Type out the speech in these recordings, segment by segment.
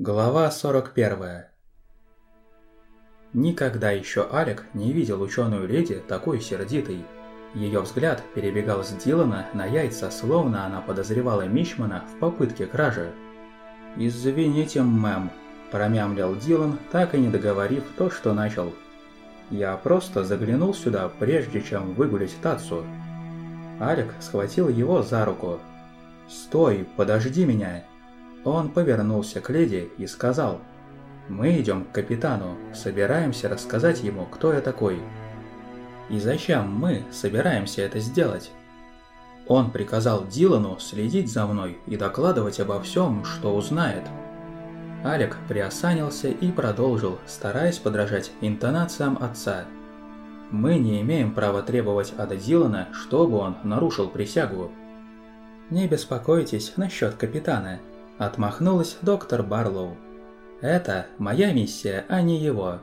Глава 41 Никогда еще Алек не видел ученую леди такой сердитой. Ее взгляд перебегал с Дилана на яйца, словно она подозревала Мичмана в попытке кражи. «Извините, мэм», – промямлил Дилан, так и не договорив то, что начал. «Я просто заглянул сюда, прежде чем выгулить Тацу». Алек схватил его за руку. «Стой, подожди меня!» Он повернулся к леди и сказал, «Мы идем к капитану, собираемся рассказать ему, кто я такой». «И зачем мы собираемся это сделать?» Он приказал Дилану следить за мной и докладывать обо всем, что узнает. Алек приосанился и продолжил, стараясь подражать интонациям отца. «Мы не имеем права требовать от Дилана, чтобы он нарушил присягу». «Не беспокойтесь насчет капитана», Отмахнулась доктор Барлоу. «Это моя миссия, а не его».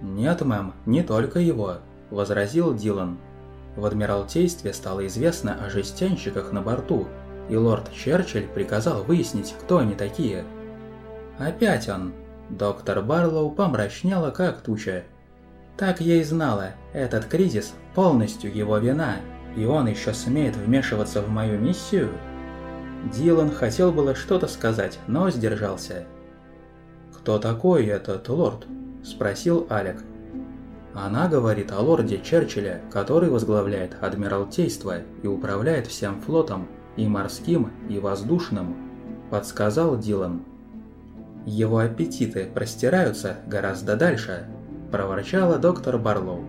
«Нет, мэм, не только его», – возразил Дилан. В Адмиралтействе стало известно о жестянщиках на борту, и лорд Черчилль приказал выяснить, кто они такие. «Опять он!» Доктор Барлоу помрачнела, как туча. «Так я и знала, этот кризис полностью его вина, и он еще смеет вмешиваться в мою миссию?» Дилан хотел было что-то сказать, но сдержался. «Кто такой этот лорд?» – спросил Алек. Она говорит о лорде Черчилле, который возглавляет Адмиралтейство и управляет всем флотом, и морским, и воздушным, подсказал Дилан. Его аппетиты простираются гораздо дальше, проворчала доктор Барлоу.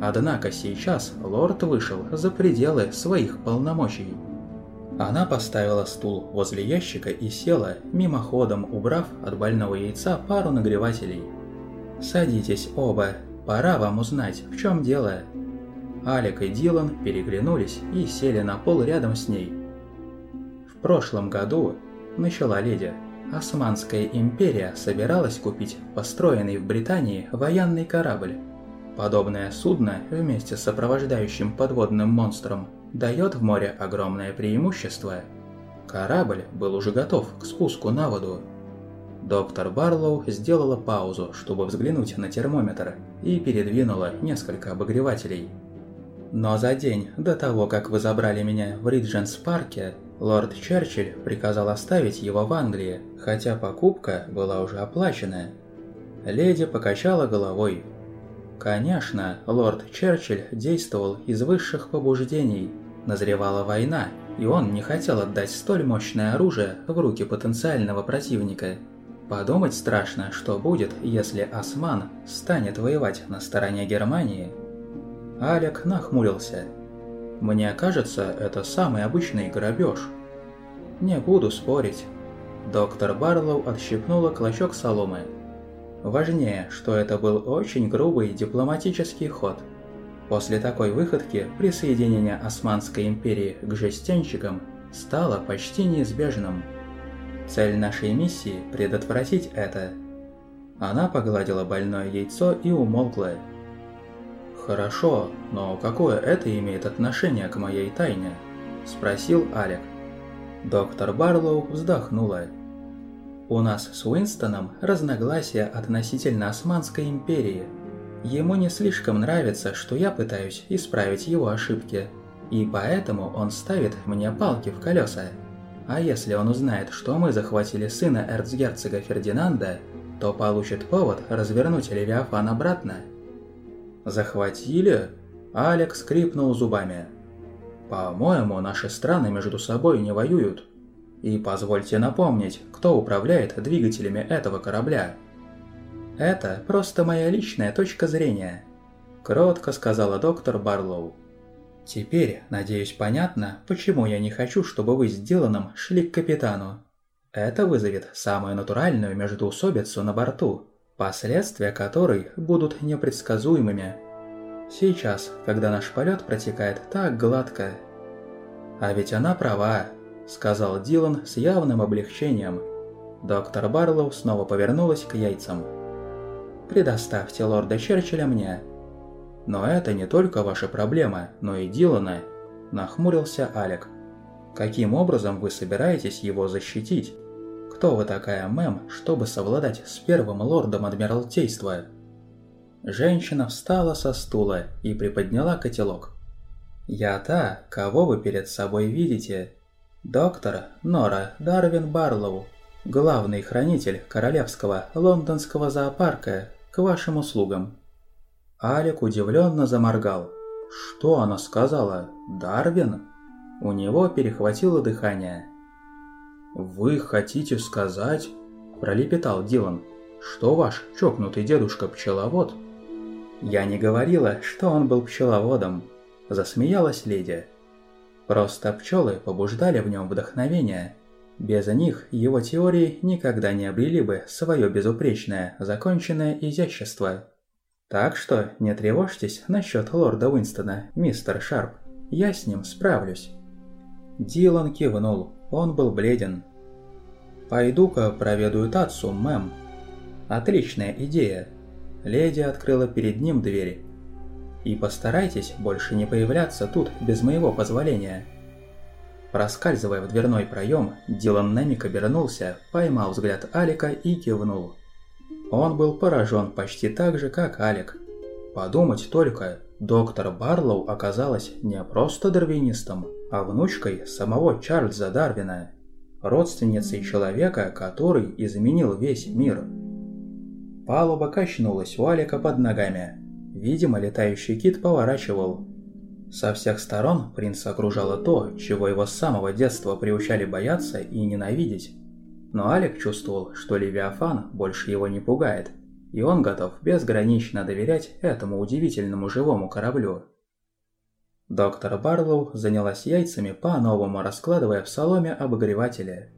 Однако сейчас лорд вышел за пределы своих полномочий. Она поставила стул возле ящика и села, мимоходом убрав от больного яйца пару нагревателей. «Садитесь оба, пора вам узнать, в чем дело». Алик и Дилан переглянулись и сели на пол рядом с ней. В прошлом году, начала леди, Османская империя собиралась купить построенный в Британии военный корабль. Подобное судно вместе с сопровождающим подводным монстром дает в море огромное преимущество. Корабль был уже готов к спуску на воду. Доктор Барлоу сделала паузу, чтобы взглянуть на термометр, и передвинула несколько обогревателей. Но за день до того, как вы забрали меня в Ридженс-парке, лорд Черчилль приказал оставить его в Англии, хотя покупка была уже оплачена. Леди покачала головой, Конечно, лорд Черчилль действовал из высших побуждений. Назревала война, и он не хотел отдать столь мощное оружие в руки потенциального противника. Подумать страшно, что будет, если Осман станет воевать на стороне Германии. Алек нахмурился. «Мне кажется, это самый обычный грабеж». «Не буду спорить». Доктор Барлоу отщипнула клочок соломы. Важнее, что это был очень грубый дипломатический ход. После такой выходки присоединение Османской империи к жестянщикам стало почти неизбежным. Цель нашей миссии – предотвратить это. Она погладила больное яйцо и умолкла. «Хорошо, но какое это имеет отношение к моей тайне?» – спросил Алек. Доктор Барлоу вздохнула. У нас с Уинстоном разногласия относительно Османской империи. Ему не слишком нравится, что я пытаюсь исправить его ошибки, и поэтому он ставит мне палки в колеса. А если он узнает, что мы захватили сына эрцгерцога Фердинанда, то получит повод развернуть Левиафан обратно. «Захватили?» Алекс скрипнул зубами. «По-моему, наши страны между собой не воюют. И позвольте напомнить, кто управляет двигателями этого корабля. Это просто моя личная точка зрения, кротко сказала доктор Барлоу. Теперь, надеюсь, понятно, почему я не хочу, чтобы вы с шли к капитану. Это вызовет самую натуральную междоусобицу на борту, последствия которой будут непредсказуемыми. Сейчас, когда наш полет протекает так гладко. А ведь она права, сказал Дилан с явным облегчением. Доктор Барлоу снова повернулась к яйцам. «Предоставьте лорда Черчилля мне». «Но это не только ваша проблема, но и Дилана», – нахмурился Алек. «Каким образом вы собираетесь его защитить? Кто вы такая, мэм, чтобы совладать с первым лордом Адмиралтейства?» Женщина встала со стула и приподняла котелок. «Я та, кого вы перед собой видите. Доктор Нора Дарвин Барлоу, главный хранитель королевского лондонского зоопарка, к вашим услугам». Алик удивленно заморгал. «Что она сказала? Дарвин?» У него перехватило дыхание. «Вы хотите сказать?» – пролепетал Дилан, – «что ваш чокнутый дедушка-пчеловод?» «Я не говорила, что он был пчеловодом», – засмеялась леди. «Просто пчелы побуждали в нем вдохновение. Без них его теории никогда не обрели бы свое безупречное, законченное изящество. Так что не тревожьтесь насчет лорда Уинстона, мистер Шарп, я с ним справлюсь». Дилан кивнул, он был бледен. «Пойду-ка проведаю Татсу, мэм». «Отличная идея». Леди открыла перед ним двери. «И постарайтесь больше не появляться тут без моего позволения». Проскальзывая в дверной проем, Дилан на миг обернулся, поймал взгляд Алика и кивнул. Он был поражен почти так же, как Алик. Подумать только, доктор Барлоу оказалась не просто дарвинистом, а внучкой самого Чарльза Дарвина родственницей человека, который изменил весь мир. Палуба качнулась у Алика под ногами. Видимо, летающий кит поворачивал. Со всех сторон принца окружало то, чего его с самого детства приучали бояться и ненавидеть. Но Алик чувствовал, что Левиафан больше его не пугает, и он готов безгранично доверять этому удивительному живому кораблю. Доктор Барлоу занялась яйцами, по-новому раскладывая в соломе обогреватели.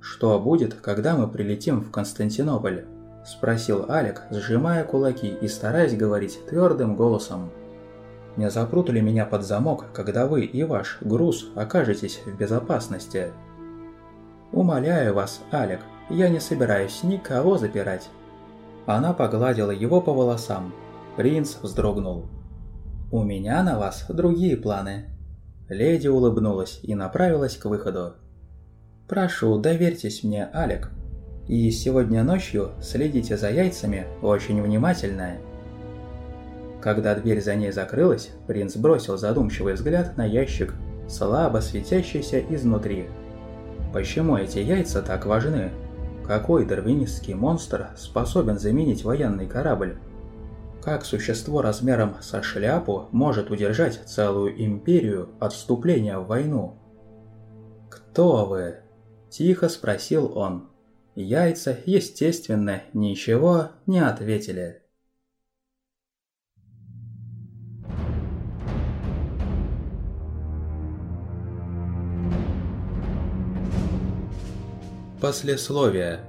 «Что будет, когда мы прилетим в Константинополь?» – спросил Алек, сжимая кулаки и стараясь говорить твердым голосом. «Не запрут ли меня под замок, когда вы и ваш груз окажетесь в безопасности?» «Умоляю вас, Алек, я не собираюсь никого запирать». Она погладила его по волосам. Принц вздрогнул. «У меня на вас другие планы». Леди улыбнулась и направилась к выходу. «Прошу, доверьтесь мне, Алек. И сегодня ночью следите за яйцами очень внимательно». Когда дверь за ней закрылась, принц бросил задумчивый взгляд на ящик, слабо светящийся изнутри. Почему эти яйца так важны? Какой дарвинистский монстр способен заменить военный корабль? Как существо размером со шляпу может удержать целую империю от вступления в войну? «Кто вы?» – тихо спросил он. Яйца, естественно, ничего не ответили. Послесловие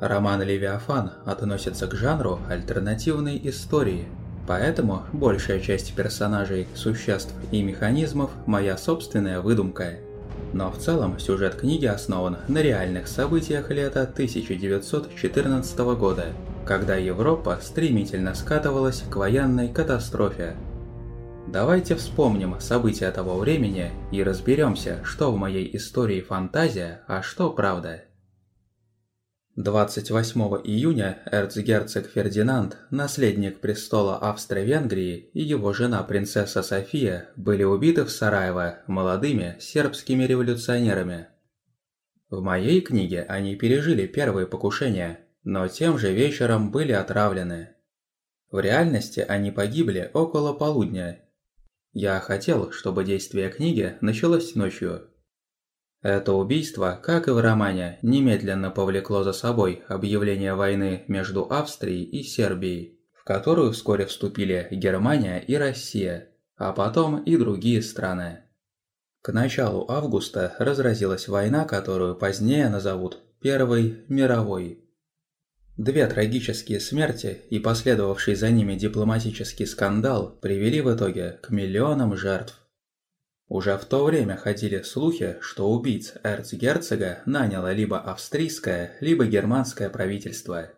Роман «Левиафан» относится к жанру альтернативной истории, поэтому большая часть персонажей, существ и механизмов – моя собственная выдумка. Но в целом сюжет книги основан на реальных событиях лета 1914 года, когда Европа стремительно скатывалась к военной катастрофе. Давайте вспомним события того времени и разберемся, что в моей истории фантазия, а что правда. 28 июня эрцгерцог Фердинанд, наследник престола Австро-Венгрии и его жена принцесса София были убиты в Сараево молодыми сербскими революционерами. В моей книге они пережили первые покушения, но тем же вечером были отравлены. В реальности они погибли около полудня. Я хотел, чтобы действие книги началось ночью, это убийство, как и в романе, немедленно повлекло за собой объявление войны между Австрией и Сербией, в которую вскоре вступили Германия и Россия, а потом и другие страны. К началу августа разразилась война, которую позднее назовут Первой мировой. Две трагические смерти и последовавший за ними дипломатический скандал привели в итоге к миллионам жертв. Уже в то время ходили слухи, что убийц эрцгерцога наняло либо австрийское, либо германское правительство.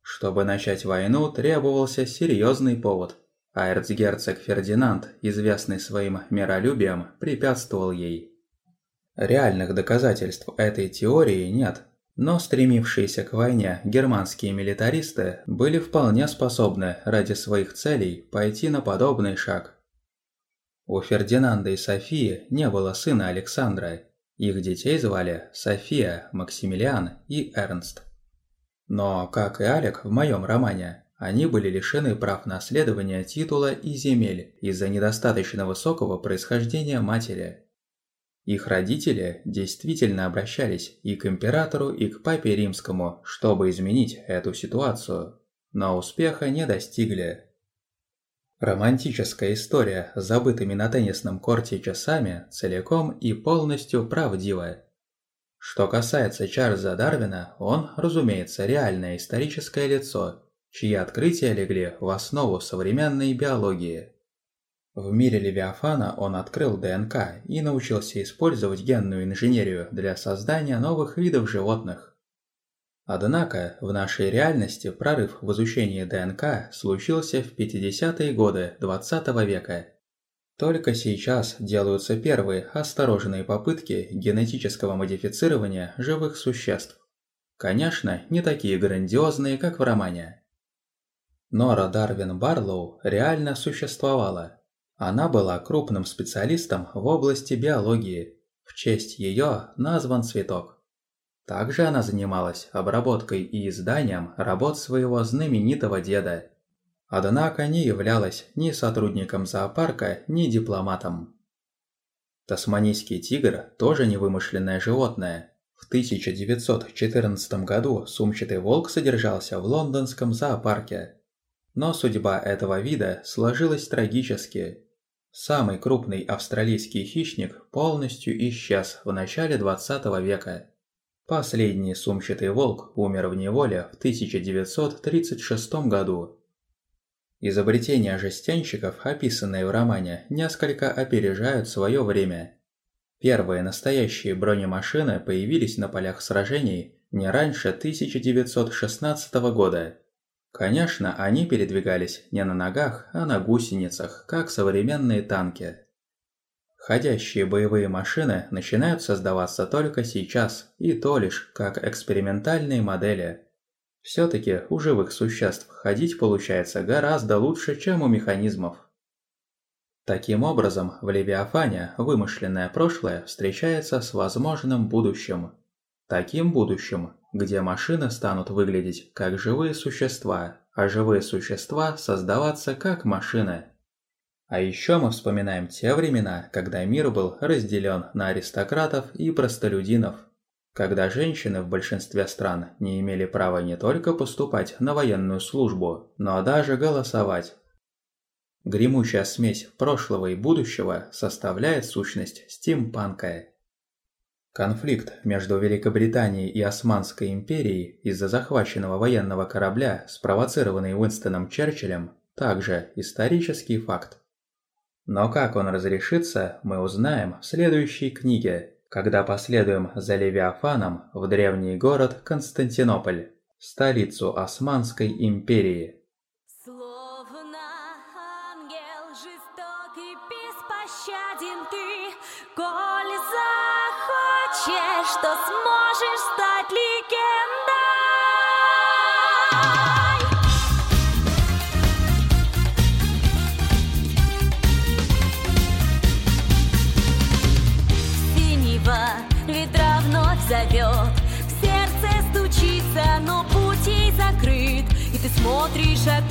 Чтобы начать войну, требовался серьезный повод, а эрцгерцог Фердинанд, известный своим миролюбием, препятствовал ей. Реальных доказательств этой теории нет, но стремившиеся к войне германские милитаристы были вполне способны ради своих целей пойти на подобный шаг. У Фердинанда и Софии не было сына Александра, их детей звали София, Максимилиан и Эрнст. Но, как и Алек в моем романе, они были лишены прав наследования титула и земель из-за недостаточно высокого происхождения матери. Их родители действительно обращались и к императору, и к папе римскому, чтобы изменить эту ситуацию, но успеха не достигли. Романтическая история с забытыми на теннисном корте часами целиком и полностью правдивая. Что касается Чарльза Дарвина, он, разумеется, реальное историческое лицо, чьи открытия легли в основу современной биологии. В мире Левиафана он открыл ДНК и научился использовать генную инженерию для создания новых видов животных. Однако, в нашей реальности прорыв в изучении ДНК случился в 50-е годы 20 -го века. Только сейчас делаются первые осторожные попытки генетического модифицирования живых существ. Конечно, не такие грандиозные, как в романе. Нора Дарвин Барлоу реально существовала, она была крупным специалистом в области биологии. В честь ее назван цветок. Также она занималась обработкой и изданием работ своего знаменитого деда. Однако не являлась ни сотрудником зоопарка, ни дипломатом. Тасманийский тигр тоже не вымышленное животное. В 1914 году сумчатый волк содержался в лондонском зоопарке. Но судьба этого вида сложилась трагически. Самый крупный австралийский хищник полностью исчез в начале 20 века. Последний сумчатый волк умер в неволе в 1936 году. Изобретения жестянщиков, описанные в романе, несколько опережают свое время. Первые настоящие бронемашины появились на полях сражений не раньше 1916 года. Конечно, они передвигались не на ногах, а на гусеницах, как современные танки. Ходящие боевые машины начинают создаваться только сейчас, и то лишь как экспериментальные модели. Все-таки у живых существ ходить получается гораздо лучше, чем у механизмов. Таким образом, в Левиафане вымышленное прошлое встречается с возможным будущим. Таким будущим, где машины станут выглядеть как живые существа, а живые существа создаваться как машины. А еще мы вспоминаем те времена, когда мир был разделен на аристократов и простолюдинов, когда женщины в большинстве стран не имели права не только поступать на военную службу, но даже голосовать. Гремучая смесь прошлого и будущего составляет сущность стимпанка. Конфликт между Великобританией и Османской империей из-за захваченного военного корабля, спровоцированный Уинстоном Черчиллем, также исторический факт. Но как он разрешится, мы узнаем в следующей книге, когда последуем за Левиафаном в древний город Константинополь, столицу Османской империи. Беспощаден ты, коль что сможешь стать легендой. Смотришь опять